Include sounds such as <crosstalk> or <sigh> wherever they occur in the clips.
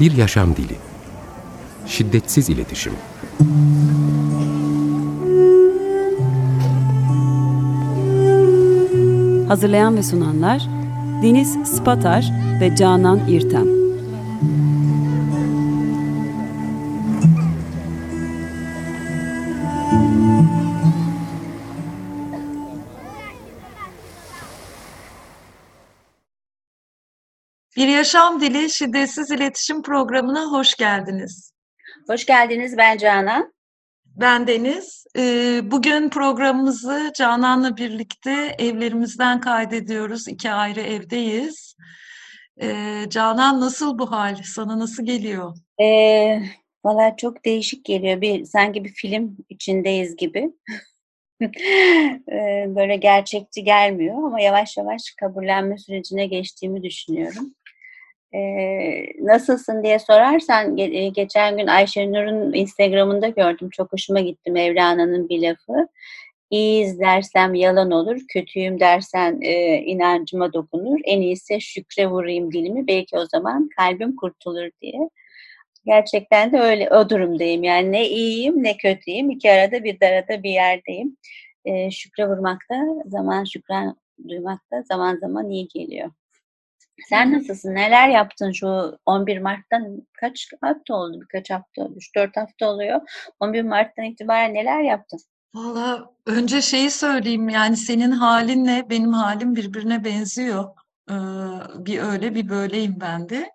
Bir yaşam dili. Şiddetsiz iletişim. Hazırlayan ve sunanlar Deniz Spatar ve Canan İrtem. Bir Yaşam Dili Şiddetsiz İletişim Programı'na hoş geldiniz. Hoş geldiniz, ben Canan. Ben Deniz. Ee, bugün programımızı Canan'la birlikte evlerimizden kaydediyoruz. İki ayrı evdeyiz. Ee, Canan nasıl bu hal? Sana nasıl geliyor? Ee, Valla çok değişik geliyor. Bir sanki bir film içindeyiz gibi. <laughs> Ee, Böyle gerçekçi gelmiyor ama yavaş yavaş kabullenme sürecine geçtiğimi düşünüyorum. Ee, nasılsın diye sorarsan ge- e, geçen gün Ayşenur'un Instagram'ında gördüm. Çok hoşuma gitti Mevlana'nın bir lafı. İyiyiz dersem yalan olur, kötüyüm dersen e, inancıma dokunur. En iyisi şükre vurayım dilimi, belki o zaman kalbim kurtulur diye. Gerçekten de öyle o durumdayım. Yani ne iyiyim ne kötüyüm. İki arada bir darada bir yerdeyim. E, şükre vurmakta, zaman şükran duymakta zaman zaman iyi geliyor. Sen nasılsın? Neler yaptın şu 11 Mart'tan kaç hafta oldu? Birkaç hafta, 3-4 hafta oluyor. 11 Mart'tan itibaren neler yaptın? Valla önce şeyi söyleyeyim yani senin halinle benim halim birbirine benziyor. Ee, bir öyle bir böyleyim ben de.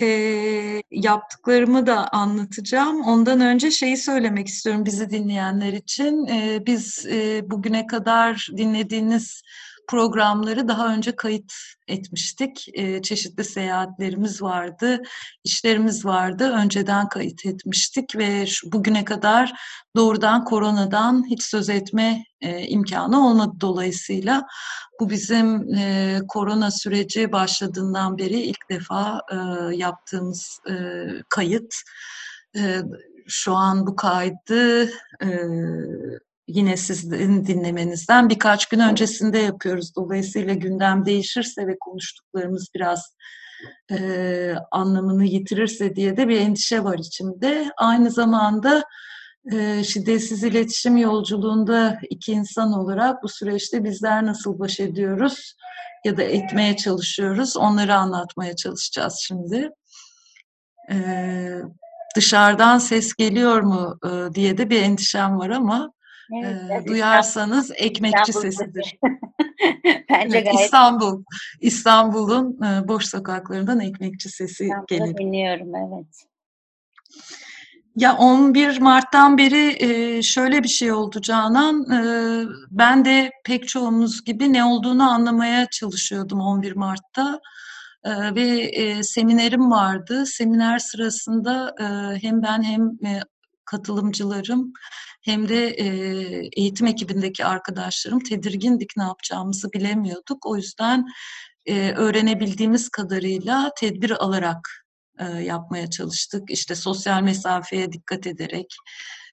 Ee, yaptıklarımı da anlatacağım. Ondan önce şeyi söylemek istiyorum bizi dinleyenler için. Ee, biz e, bugüne kadar dinlediğiniz programları daha önce kayıt etmiştik. Ee, çeşitli seyahatlerimiz vardı, işlerimiz vardı. Önceden kayıt etmiştik ve bugüne kadar doğrudan koronadan hiç söz etme e, imkanı olmadı dolayısıyla. Bu bizim e, korona süreci başladığından beri ilk defa e, yaptığımız e, kayıt. Şu an bu kaydı yine sizin dinlemenizden birkaç gün öncesinde yapıyoruz. Dolayısıyla gündem değişirse ve konuştuklarımız biraz e, anlamını yitirirse diye de bir endişe var içimde. Aynı zamanda e, şiddetsiz iletişim yolculuğunda iki insan olarak bu süreçte bizler nasıl baş ediyoruz ya da etmeye çalışıyoruz onları anlatmaya çalışacağız şimdi. E, dışarıdan ses geliyor mu e, diye de bir endişem var ama Evet, e, duyarsanız ekmekçi sesidir. <laughs> Bence gayet İstanbul, İstanbul'un e, boş sokaklarından ekmekçi sesi İstanbul'da gelir. dinliyorum, evet. Ya 11 Mart'tan beri e, şöyle bir şey oldu Canan. E, ben de pek çoğumuz gibi ne olduğunu anlamaya çalışıyordum 11 Mart'ta. E, ve e, seminerim vardı. Seminer sırasında e, hem ben hem e, katılımcılarım hem de e, eğitim ekibindeki arkadaşlarım tedirgindik ne yapacağımızı bilemiyorduk. O yüzden e, öğrenebildiğimiz kadarıyla tedbir alarak e, yapmaya çalıştık. İşte sosyal mesafeye dikkat ederek,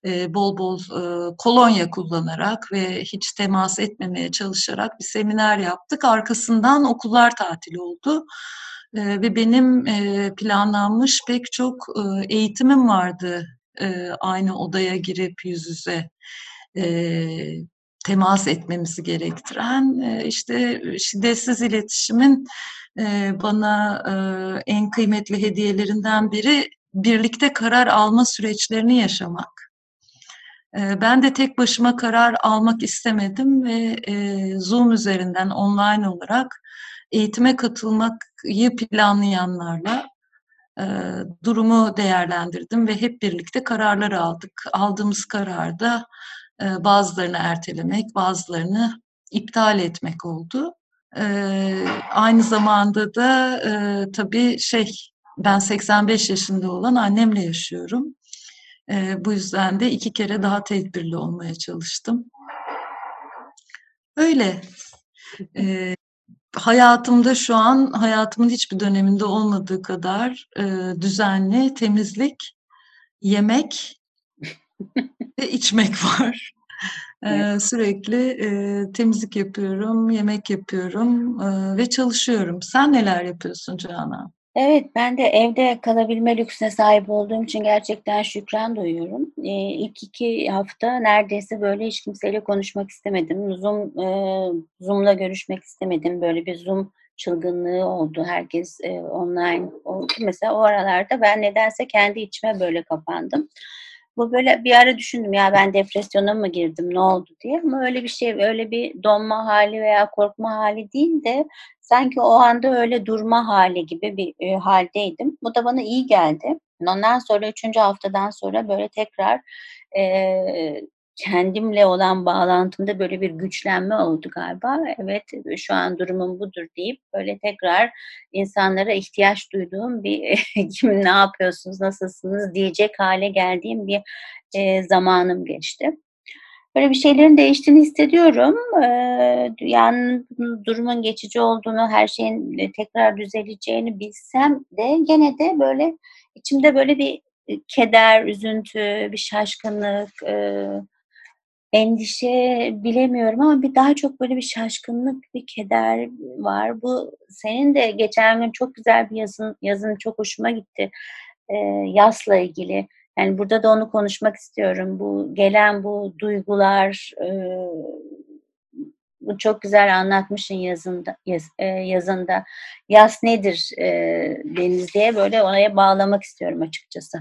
e, bol bol e, kolonya kullanarak ve hiç temas etmemeye çalışarak bir seminer yaptık. Arkasından okullar tatil oldu. Ve benim planlanmış pek çok eğitimim vardı e, aynı odaya girip yüz yüze e, temas etmemizi gerektiren e, işte şiddetsiz iletişimin e, bana e, en kıymetli hediyelerinden biri birlikte karar alma süreçlerini yaşamak. Ben de tek başıma karar almak istemedim ve Zoom üzerinden online olarak eğitime katılmayı planlayanlarla e, durumu değerlendirdim ve hep birlikte kararlar aldık. Aldığımız kararda e, bazılarını ertelemek, bazılarını iptal etmek oldu. E, aynı zamanda da e, tabii şey, ben 85 yaşında olan annemle yaşıyorum. E, bu yüzden de iki kere daha tedbirli olmaya çalıştım. Öyle. E, hayatımda şu an hayatımın hiçbir döneminde olmadığı kadar e, düzenli temizlik, yemek <laughs> ve içmek var. E, sürekli e, temizlik yapıyorum, yemek yapıyorum e, ve çalışıyorum. Sen neler yapıyorsun Canan? Evet, ben de evde kalabilme lüksüne sahip olduğum için gerçekten şükran duyuyorum. Eee, ilk 2 hafta neredeyse böyle hiç kimseyle konuşmak istemedim. Zoom, eee, Zoom'la görüşmek istemedim. Böyle bir Zoom çılgınlığı oldu. Herkes, eee, online oldu. Mesela o aralarda ben nedense kendi içime böyle kapandım. Bu böyle bir ara düşündüm ya ben depresyona mı girdim, ne oldu diye ama öyle bir şey, öyle bir donma hali veya korkma hali değil de sanki o anda öyle durma hali gibi bir, eee, hâldeydim. Bu da bana iyi geldi. Ondan sonra 3. haftadan sonra böyle tekrar, eee, kendimle olan bağlantımda böyle bir güçlenme oldu galiba. Evet, şu an durumum budur deyip böyle tekrar insanlara ihtiyaç duyduğum bir <laughs> kim ne yapıyorsunuz, nasılsınız diyecek hâle geldiğim bir, eee, zamanım geçti. Böyle bir şeylerin değiştiğini hissediyorum. Eee, yani durumun geçici olduğunu, her şeyin, eee, tekrar düzeleceğini bilsem de gene de böyle içimde böyle bir, eee, keder, üzüntü, bir şaşkınlık, eee, endişe bilemiyorum ama bir daha çok böyle bir şaşkınlık, bir keder var. Bu senin de geçen gün çok güzel bir yazın yazın çok hoşuma gitti, eee, yasla ilgili. Yani burada da onu konuşmak istiyorum. Bu gelen bu duygular, eee, bu çok güzel anlatmışsın yazında yaz eee, yazında. Yas nedir, eee, Deniz diye böyle oraya bağlamak istiyorum açıkçası.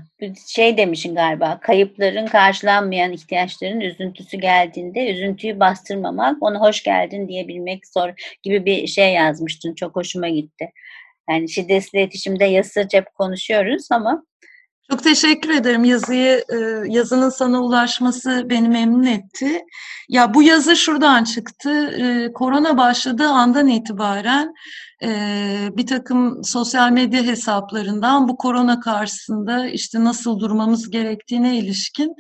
Şey demişsin galiba, kayıpların karşılanmayan ihtiyaçların üzüntüsü geldiğinde üzüntüyü bastırmamak, ona hoş geldin diyebilmek zor gibi bir şey yazmıştın. Çok hoşuma gitti. Yani şiddetli iletişimde yasırca hep konuşuyoruz ama Çok teşekkür ederim. Yazıyı, eee, yazının sana ulaşması beni memnun etti. Ya bu yazı şuradan çıktı. Eee, korona başladığı andan itibaren, eee, birtakım sosyal medya hesaplarından bu korona karşısında, işte, nasıl durmamız gerektiğine ilişkin,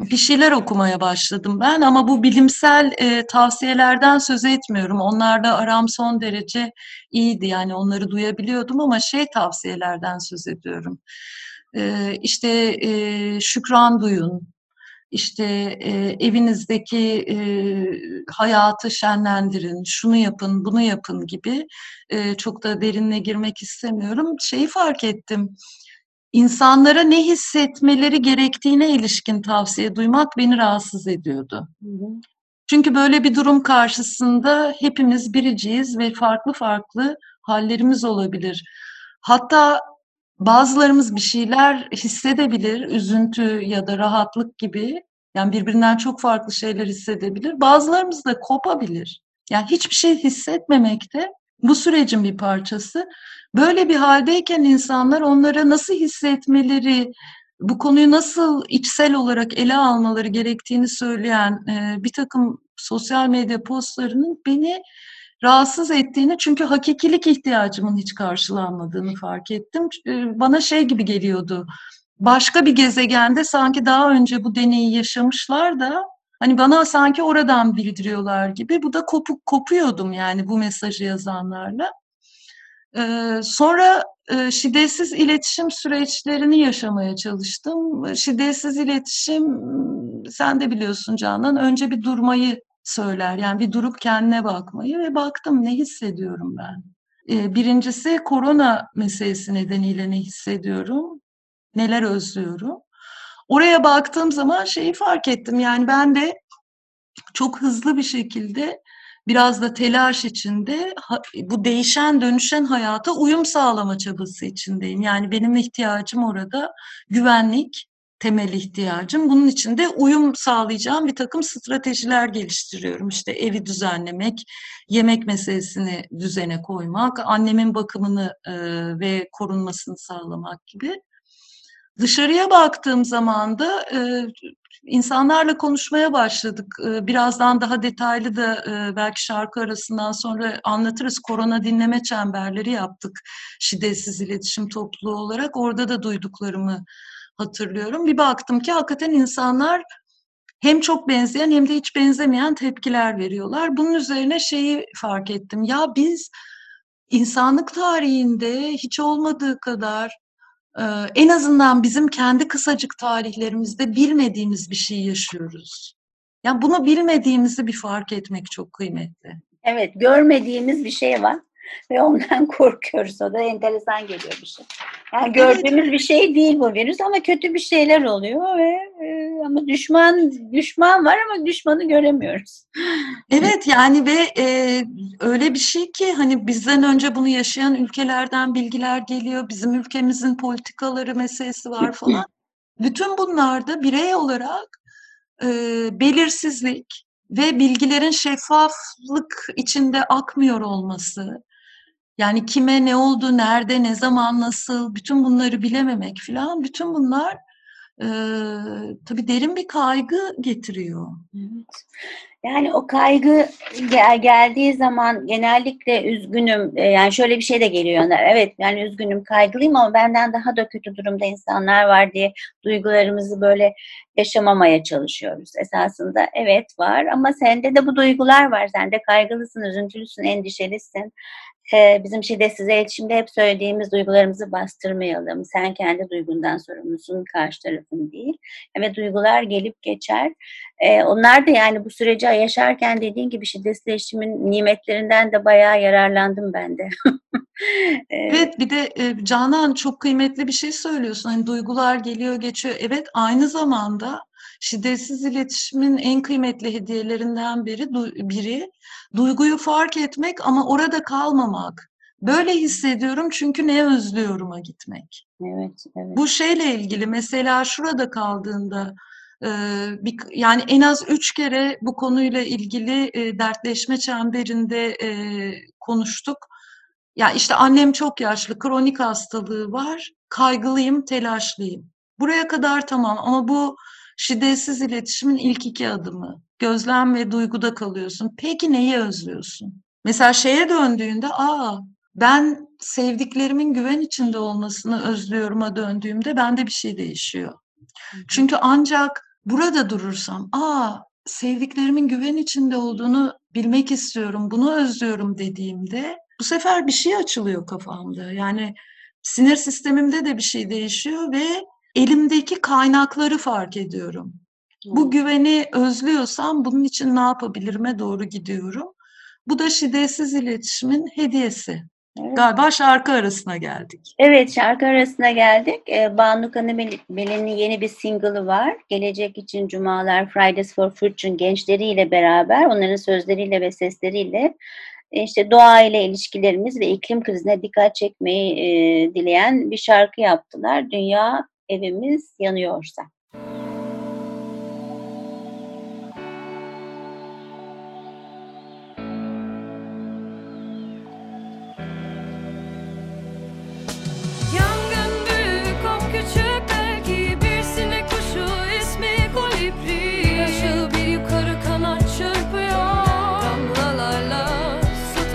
bir şeyler okumaya başladım ben ama bu bilimsel, eee, tavsiyelerden söz etmiyorum. Onlarla aram son derece iyiydi. Yani onları duyabiliyordum ama şey tavsiyelerden söz ediyorum. Eee, işte, eee, şükran duyun, işte, eee, evinizdeki, eee, hayatı şenlendirin, şunu yapın, bunu yapın gibi, eee, çok da derinine girmek istemiyorum. Şeyi fark ettim, insanlara ne hissetmeleri gerektiğine ilişkin tavsiye duymak beni rahatsız ediyordu. Hı hı. Çünkü böyle bir durum karşısında hepimiz biriciyiz ve farklı farklı hâllerimiz olabilir. Hatta bazılarımız bir şeyler hissedebilir, üzüntü ya da rahatlık gibi. Yani birbirinden çok farklı şeyler hissedebilir. Bazılarımız da kopabilir. Yani hiçbir şey hissetmemek de bu sürecin bir parçası. Böyle bir hâldeyken insanlar onlara nasıl hissetmeleri, bu konuyu nasıl içsel olarak ele almaları gerektiğini söyleyen, eee, birtakım sosyal medya postlarının beni rahatsız ettiğini çünkü hakikilik ihtiyacımın hiç karşılanmadığını fark ettim. Eee, bana şey gibi geliyordu, başka bir gezegende sanki daha önce bu deneyi yaşamışlar da, hani, bana sanki oradan bildiriyorlar gibi. Bu da kopuk kopuyordum yani bu mesajı yazanlarla. Eee, sonra, eee, şiddetsiz iletişim süreçlerini yaşamaya çalıştım. Şiddetsiz iletişim, sen de biliyorsun Canan, önce bir durmayı söyler. Yani bir durup kendine bakmayı ve baktım ne hissediyorum ben? Eee, 1'incisi korona meselesi nedeniyle ne hissediyorum, neler özlüyorum? Oraya baktığım zaman şeyi fark ettim, yani ben de çok hızlı bir şekilde, biraz da telaş içinde bu değişen, dönüşen hayata uyum sağlama çabası içindeyim. Yani benim ihtiyacım orada güvenlik, temel ihtiyacım. Bunun için de uyum sağlayacağım birtakım stratejiler geliştiriyorum. İşte evi düzenlemek, yemek meselesini düzene koymak, annemin bakımını, ve korunmasını sağlamak gibi. Dışarıya baktığım zaman da, eee, insanlarla konuşmaya başladık. Eee, birazdan daha detaylı da, eee, belki şarkı arasından sonra anlatırız. Korona dinleme çemberleri yaptık şiddetsiz iletişim topluluğu olarak. Orada da duyduklarımı hatırlıyorum. Bir baktım ki hakikaten insanlar hem çok benzeyen hem de hiç benzemeyen tepkiler veriyorlar. Bunun üzerine şeyi fark ettim, ya biz insanlık tarihinde hiç olmadığı kadar, en azından bizim kendi kısacık tarihlerimizde bilmediğimiz bir şey yaşıyoruz. Ya bunu bilmediğimizi bir fark etmek çok kıymetli. Evet, görmediğimiz bir şey var. Ve ondan <laughs> korkuyoruz. O da enteresan geliyor bir şey. Yani gördüğümüz evet. bir şey değil bu virüs ama kötü bir şeyler oluyor ve e, ama düşman düşman var ama düşmanı göremiyoruz. <laughs> Evet yani ve e, öyle bir şey ki hani bizden önce bunu yaşayan ülkelerden bilgiler geliyor. Bizim ülkemizin politikaları meselesi var falan. Bütün bunlarda birey olarak e, belirsizlik ve bilgilerin şeffaflık içinde akmıyor olması, yani kime ne oldu, nerede, ne zaman, nasıl, bütün bunları bilememek falan, bütün bunlar e, tabii derin bir kaygı getiriyor. Evet. Yani o kaygı gel geldiği zaman genellikle üzgünüm. Yani şöyle bir şey de geliyor. Evet yani üzgünüm, kaygılıyım ama benden daha da kötü durumda insanlar var diye duygularımızı böyle yaşamamaya çalışıyoruz. Esasında evet var ama sende de bu duygular var. Sen de kaygılısın, üzüntülüsün, endişelisin bizim şiddetsiz iletişimde hep söylediğimiz duygularımızı bastırmayalım. Sen kendi duygundan sorumlusun, karşı tarafın değil. Ve duygular gelip geçer. onlar da yani bu süreci yaşarken dediğin gibi şiddetsiz iletişimin nimetlerinden de bayağı yararlandım ben de. <laughs> evet bir de Canan çok kıymetli bir şey söylüyorsun. Hani duygular geliyor geçiyor. Evet aynı zamanda şiddetsiz iletişimin en kıymetli hediyelerinden biri biri duyguyu fark etmek ama orada kalmamak. Böyle hissediyorum çünkü ne özlüyorum'a gitmek. Evet, evet. Bu şeyle ilgili mesela şurada kaldığında yani en az üç kere bu konuyla ilgili dertleşme çemberinde konuştuk. Ya yani işte annem çok yaşlı, kronik hastalığı var, kaygılıyım, telaşlıyım. Buraya kadar tamam ama bu Şiddetsiz iletişimin ilk iki adımı. Gözlem ve duyguda kalıyorsun. Peki neyi özlüyorsun? Mesela şeye döndüğünde aa ben sevdiklerimin güven içinde olmasını özlüyorum'a döndüğümde bende bir şey değişiyor. Çünkü ancak burada durursam aa sevdiklerimin güven içinde olduğunu bilmek istiyorum, bunu özlüyorum dediğimde bu sefer bir şey açılıyor kafamda. Yani sinir sistemimde de bir şey değişiyor ve elimdeki kaynakları fark ediyorum. Bu güveni özlüyorsam bunun için ne yapabilirime doğru gidiyorum. Bu da şiddetsiz iletişimin hediyesi. Evet. Galiba şarkı arasına geldik. Evet şarkı arasına geldik. Ee, Banu Kanıbeli'nin yeni bir single'ı var. Gelecek için Cumalar, Fridays for Future gençleriyle beraber, onların sözleriyle ve sesleriyle işte doğa ile ilişkilerimiz ve iklim krizine dikkat çekmeyi e, dileyen bir şarkı yaptılar. Dünya evimiz yanıyorsa.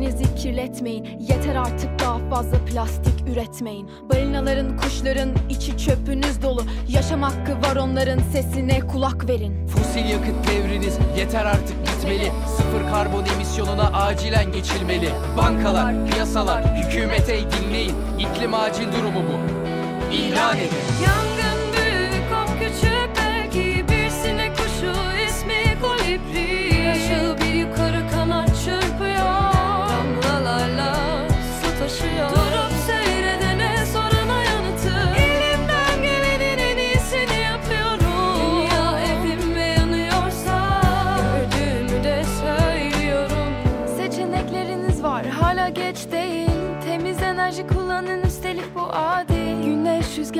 denizi kirletmeyin. Yeter artık daha fazla plastik üretmeyin. Balinaların, kuşların içi çöpünüz dolu. Yaşam hakkı var onların sesine kulak verin. Fosil yakıt devriniz yeter artık gitmeli. Sıfır karbon emisyonuna acilen geçilmeli. Bankalar, piyasalar, hükümete dinleyin. İklim acil durumu bu. İlan edin.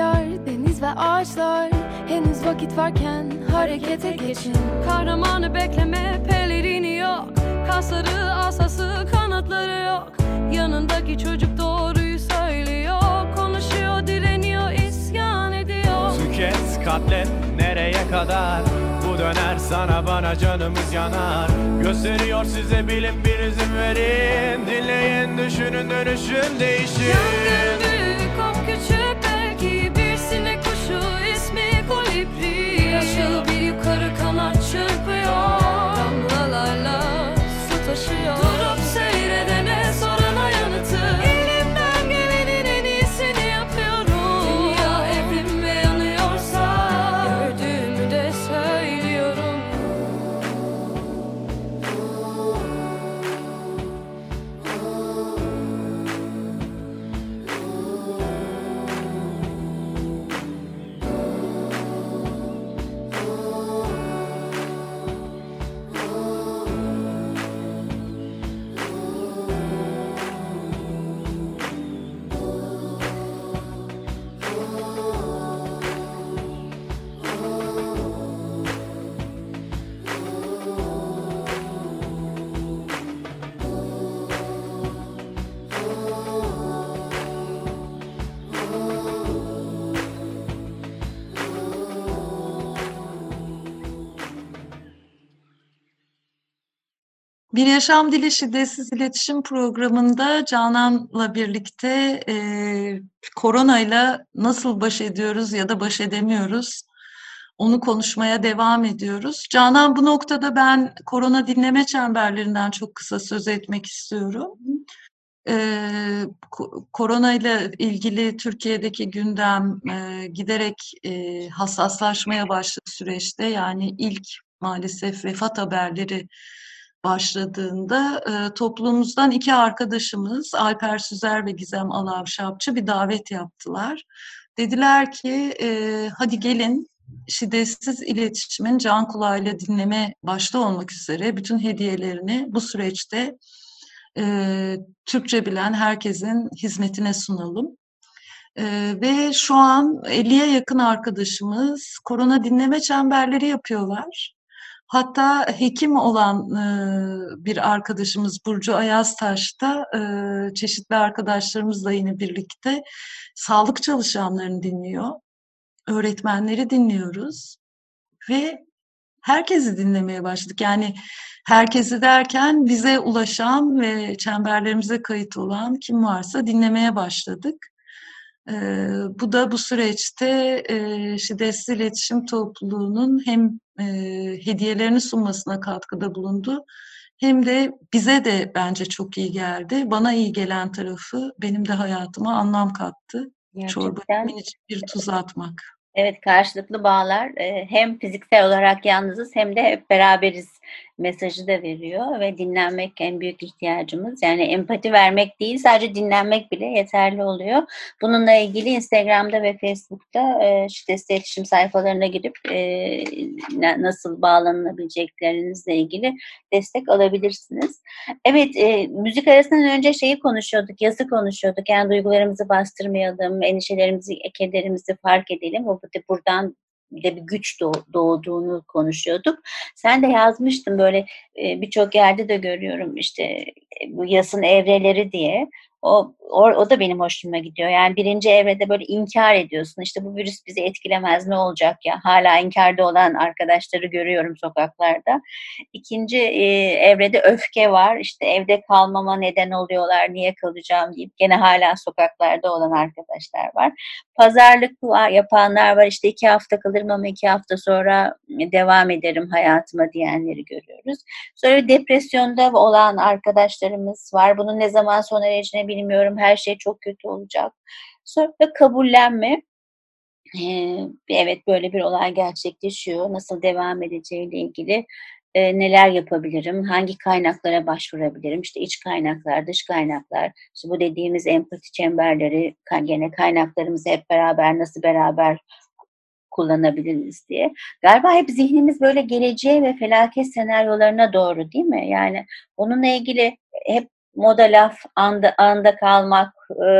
Rüzgar, deniz ve ağaçlar. Henüz vakit varken harekete geçin. Kahramanı bekleme pelerini yok. Kasları asası kanatları yok. Yanındaki çocuk doğruyu söylüyor. Konuşuyor direniyor isyan ediyor. Tüket katlet nereye kadar? Bu döner sana bana canımız yanar. Gösteriyor size bilim bir izin verin. Dinleyin düşünün dönüşün değişin. Yangın büyük kop küçük Yaşıl bir yukarı kanat çırpıyor. Damlalarla su taşıyor. Bir Yaşam Dili Şiddetsiz İletişim Programı'nda Canan'la birlikte e, koronayla nasıl baş ediyoruz ya da baş edemiyoruz onu konuşmaya devam ediyoruz. Canan bu noktada ben korona dinleme çemberlerinden çok kısa söz etmek istiyorum. Ee, korona ile ilgili Türkiye'deki gündem e, giderek e, hassaslaşmaya başladı süreçte. Yani ilk maalesef vefat haberleri başladığında e, toplumumuzdan iki arkadaşımız Alper Süzer ve Gizem Alavşapçı bir davet yaptılar. Dediler ki e, hadi gelin şiddetsiz iletişimin can kulağıyla dinleme başta olmak üzere bütün hediyelerini bu süreçte e, Türkçe bilen herkesin hizmetine sunalım. E, ve şu an 50'ye yakın arkadaşımız korona dinleme çemberleri yapıyorlar. Hatta hekim olan e, bir arkadaşımız Burcu Ayaztaş da e, çeşitli arkadaşlarımızla yine birlikte sağlık çalışanlarını dinliyor. Öğretmenleri dinliyoruz ve herkesi dinlemeye başladık. Yani herkesi derken bize ulaşan ve çemberlerimize kayıt olan kim varsa dinlemeye başladık. Bu da bu süreçte şiddetsiz iletişim topluluğunun hem hediyelerini sunmasına katkıda bulundu hem de bize de bence çok iyi geldi. Bana iyi gelen tarafı benim de hayatıma anlam kattı. Gerçekten. Çorba için bir tuz atmak. Evet karşılıklı bağlar hem fiziksel olarak yalnızız hem de hep beraberiz mesajı da veriyor ve dinlenmek en büyük ihtiyacımız. Yani empati vermek değil sadece dinlenmek bile yeterli oluyor. Bununla ilgili Instagram'da ve Facebook'ta e, şiddetsiz iletişim sayfalarına girip e, nasıl bağlanabileceklerinizle ilgili destek alabilirsiniz. Evet e, müzik arasından önce şeyi konuşuyorduk, yası konuşuyorduk. Yani duygularımızı bastırmayalım, endişelerimizi, kederimizi fark edelim. O buradan de bir güç doğduğunu konuşuyorduk. Sen de yazmıştın böyle birçok yerde de görüyorum işte bu yasın evreleri diye. O, o, o da benim hoşuma gidiyor. Yani birinci evrede böyle inkar ediyorsun. İşte bu virüs bizi etkilemez ne olacak ya. Hala inkarda olan arkadaşları görüyorum sokaklarda. İkinci e, evrede öfke var. İşte evde kalmama neden oluyorlar. Niye kalacağım deyip gene hala sokaklarda olan arkadaşlar var. Pazarlık yapanlar var. İşte iki hafta kalırım ama iki hafta sonra devam ederim hayatıma diyenleri görüyoruz. Sonra depresyonda olan arkadaşlarımız var. Bunun ne zaman sona ereceğini bilmiyorum, her şey çok kötü olacak. Sonra da kabullenme. Ee, evet böyle bir olay gerçekleşiyor. Nasıl devam edeceğiyle ilgili e, neler yapabilirim, hangi kaynaklara başvurabilirim, işte iç kaynaklar, dış kaynaklar, işte bu dediğimiz empati çemberleri, gene kaynaklarımızı hep beraber nasıl beraber kullanabiliriz diye. Galiba hep zihnimiz böyle geleceğe ve felaket senaryolarına doğru değil mi? Yani onunla ilgili hep moda laf, anda, anda kalmak,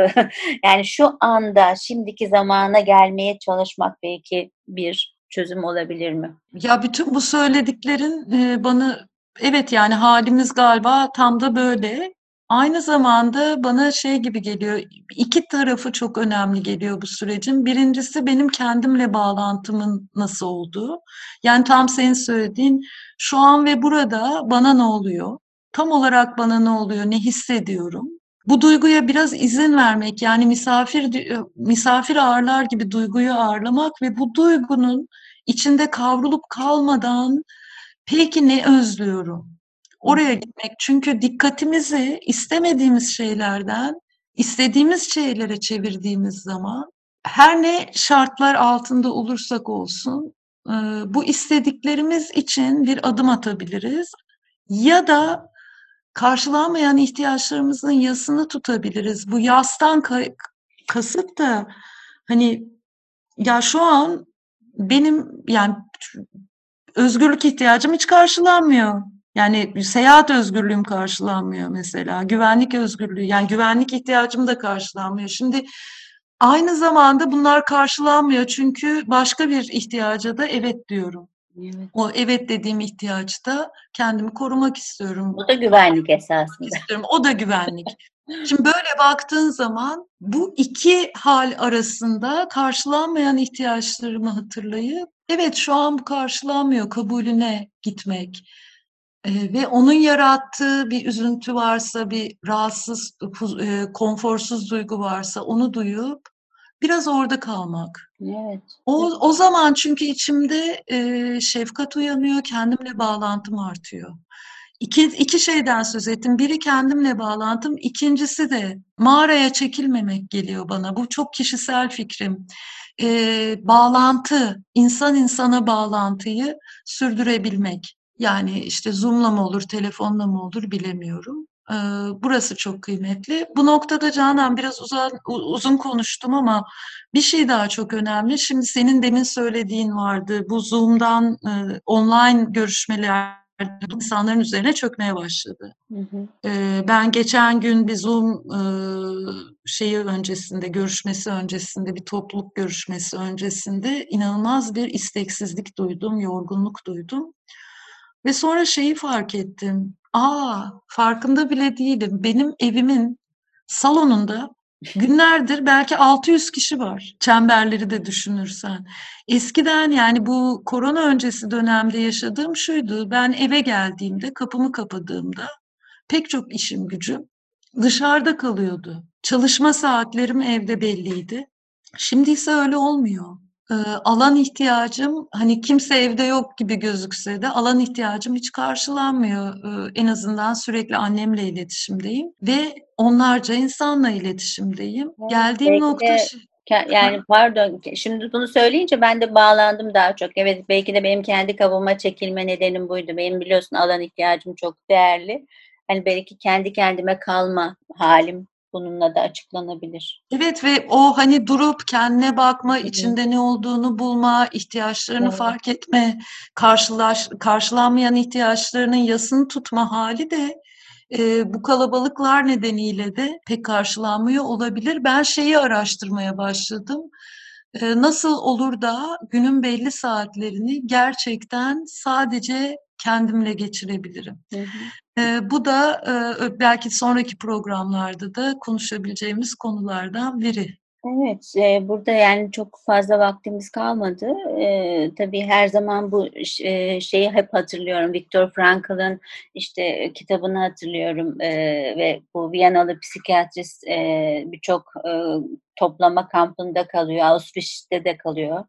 <laughs> yani şu anda, şimdiki zamana gelmeye çalışmak belki bir çözüm olabilir mi? Ya bütün bu söylediklerin bana evet yani halimiz galiba tam da böyle. Aynı zamanda bana şey gibi geliyor, iki tarafı çok önemli geliyor bu sürecin. Birincisi benim kendimle bağlantımın nasıl olduğu. Yani tam senin söylediğin şu an ve burada bana ne oluyor? Tam olarak bana ne oluyor, ne hissediyorum? Bu duyguya biraz izin vermek yani misafir misafir ağırlar gibi duyguyu ağırlamak ve bu duygunun içinde kavrulup kalmadan peki ne özlüyorum? Oraya gitmek. Çünkü dikkatimizi istemediğimiz şeylerden istediğimiz şeylere çevirdiğimiz zaman her ne şartlar altında olursak olsun bu istediklerimiz için bir adım atabiliriz. Ya da karşılanmayan ihtiyaçlarımızın yasını tutabiliriz. Bu yastan ka- kasıt da hani ya şu an benim yani özgürlük ihtiyacım hiç karşılanmıyor. Yani seyahat özgürlüğüm karşılanmıyor mesela. Güvenlik özgürlüğü yani güvenlik ihtiyacım da karşılanmıyor. Şimdi aynı zamanda bunlar karşılanmıyor çünkü başka bir ihtiyaca da evet diyorum. Evet. O evet dediğim ihtiyaçta kendimi korumak istiyorum. O da güvenlik esasında. İstiyorum. O da güvenlik. Şimdi böyle baktığın zaman bu iki hal arasında karşılanmayan ihtiyaçlarımı hatırlayıp evet şu an bu karşılanmıyor kabulüne gitmek. Eee, ve onun yarattığı bir üzüntü varsa, bir rahatsız, eee, konforsuz duygu varsa onu duyup biraz orada kalmak. Evet. O o zaman çünkü içimde, eee, şefkat uyanıyor, kendimle bağlantım artıyor. İki iki şeyden söz ettim. Biri kendimle bağlantım, ikincisi de mağaraya çekilmemek geliyor bana. Bu çok kişisel fikrim. Eee, bağlantı, insan insana bağlantıyı sürdürebilmek. Yani, işte, Zoom'la mı olur, telefonla mı olur bilemiyorum. Eee, burası çok kıymetli. Bu noktada Canan biraz uzan uzun konuştum ama bir şey daha çok önemli. Şimdi senin demin söylediğin vardı. Bu Zoom'dan, eee, online görüşmeler insanların üzerine çökmeye başladı. Hı hı. Eee, ben geçen gün bir Zoom, ııı, şeyi öncesinde, görüşmesi öncesinde, bir topluluk görüşmesi öncesinde inanılmaz bir isteksizlik duydum, yorgunluk duydum ve sonra şeyi fark ettim. A! Farkında bile değilim. Benim evimin salonunda günlerdir belki 600 kişi var, çemberleri de düşünürsen. Eskiden, yani, bu korona öncesi dönemde yaşadığım şuydu: Ben eve geldiğimde, kapımı kapadığımda pek çok işim gücüm dışarıda kalıyordu. Çalışma saatlerim evde belliydi. Şimdi ise öyle olmuyor. Eee, alan ihtiyacım, hani, kimse evde yok gibi gözükse de alan ihtiyacım hiç karşılanmıyor. Iıı, en azından sürekli annemle iletişimdeyim ve onlarca insanla iletişimdeyim. Evet, Geldiğim belki nokta de yani, pardon, şimdi bunu söyleyince ben de bağlandım daha çok. Evet, belki de benim kendi kabıma çekilme nedenim buydu. Benim biliyorsun alan ihtiyacım çok değerli. Hani, belki kendi kendime kalma hâlim bununla da açıklanabilir. Evet ve o, hani, durup kendine bakma, Hı hı. içinde ne olduğunu bulma, ihtiyaçlarını Evet. fark etme, karşılaş karşılanmayan ihtiyaçlarının yasını tutma hâli de, eee, bu kalabalıklar nedeniyle de pek karşılanmıyor olabilir. Ben şeyi araştırmaya başladım. Eee, nasıl olur da günün belli saatlerini gerçekten sadece kendimle geçirebilirim? Hı bu da, ö belki sonraki programlarda da konuşabileceğimiz konulardan biri. Evet, eee, burada, yani, çok fazla vaktimiz kalmadı. Eee, tabii her zaman bu eee, şeyi hep hatırlıyorum. Viktor Frankl'ın, işte, kitabını hatırlıyorum, eee, ve bu Viyanalı psikiyatrist, eee, birçok, ııı, toplama kampında kalıyor, Auschwitz'te de kalıyor.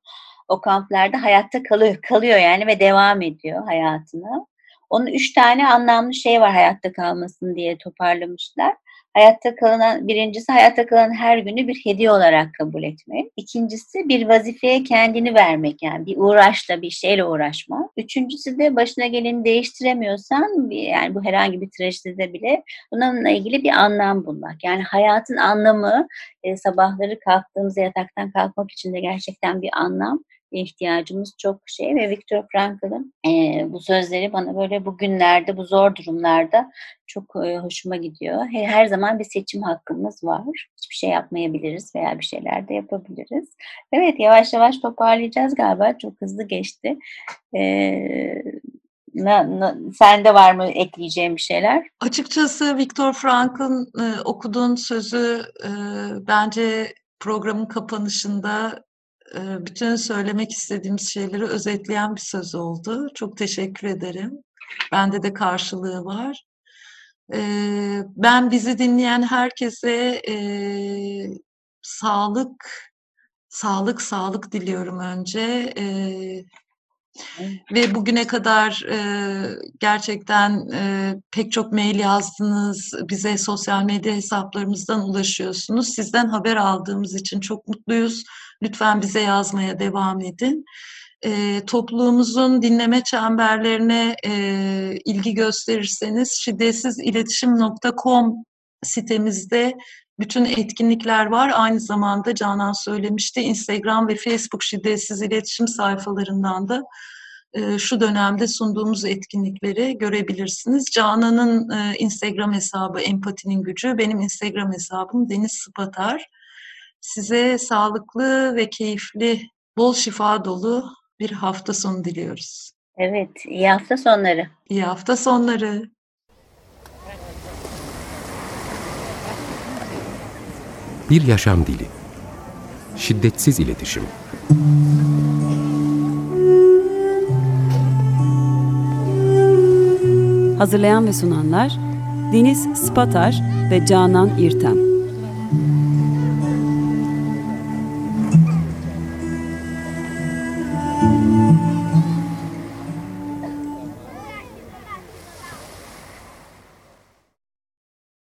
O kamplarda hayatta kalıyor kalıyor, yani, ve devam ediyor hayatına. Onun 3 tane anlamlı şey var hayatta kalmasın diye toparlamışlar. Hayatta kalınan 1'incisi hayatta kalan her günü bir hediye olarak kabul etmek. 2'ncisi bir vazifeye kendini vermek, yani, bir uğraşla, bir şeyle uğraşmak. 3'üncüsü de başına geleni değiştiremiyorsan, yani, bu herhangi bir trajedide bile bununla ilgili bir anlam bulmak. Yani, hayatın anlamı, eee, sabahları kalktığımızda yataktan kalkmak için de gerçekten bir anlam ihtiyacımız çok şey ve Viktor Frankl'ın, eee, bu sözleri bana, böyle, bugünlerde, bu zor durumlarda çok, eee, hoşuma gidiyor. He her zaman bir seçim hakkımız var. Hiçbir şey yapmayabiliriz veya bir şeyler de yapabiliriz. Evet, yavaş yavaş toparlayacağız galiba. Çok hızlı geçti. Eee, na na sende var mı ekleyeceğin bir şeyler? Açıkçası Viktor Frankl'ın, ııı, okuduğun sözü, ııı, bence programın kapanışında, ııı, bütün söylemek istediğimiz şeyleri özetleyen bir söz oldu. Çok teşekkür ederim. Bende de karşılığı var. Eee, ben bizi dinleyen herkese, eee, sağlık, sağlık, sağlık diliyorum önce. Eee, ve bugüne kadar, eee, gerçekten, eee, pek çok mail yazdınız, bize sosyal medya hesaplarımızdan ulaşıyorsunuz. Sizden haber aldığımız için çok mutluyuz. Lütfen bize yazmaya devam edin. Eee, topluluğumuzun dinleme çemberlerine, eee, ilgi gösterirseniz şiddetsiziletişim.com sitemizde bütün etkinlikler var. Aynı zamanda Canan söylemişti, Instagram ve Facebook Şiddetsiz İletişim sayfalarından da, eee, şu dönemde sunduğumuz etkinlikleri görebilirsiniz. Canan'ın, eee, Instagram hesabı Empatinin Gücü, benim Instagram hesabım Deniz Spatar. Size sağlıklı ve keyifli, bol şifa dolu bir hafta sonu diliyoruz. Evet, iyi hafta sonları. İyi hafta sonları. Bir yaşam dili. Şiddetsiz iletişim. Hazırlayan ve sunanlar Deniz Spatar ve Canan İrtem.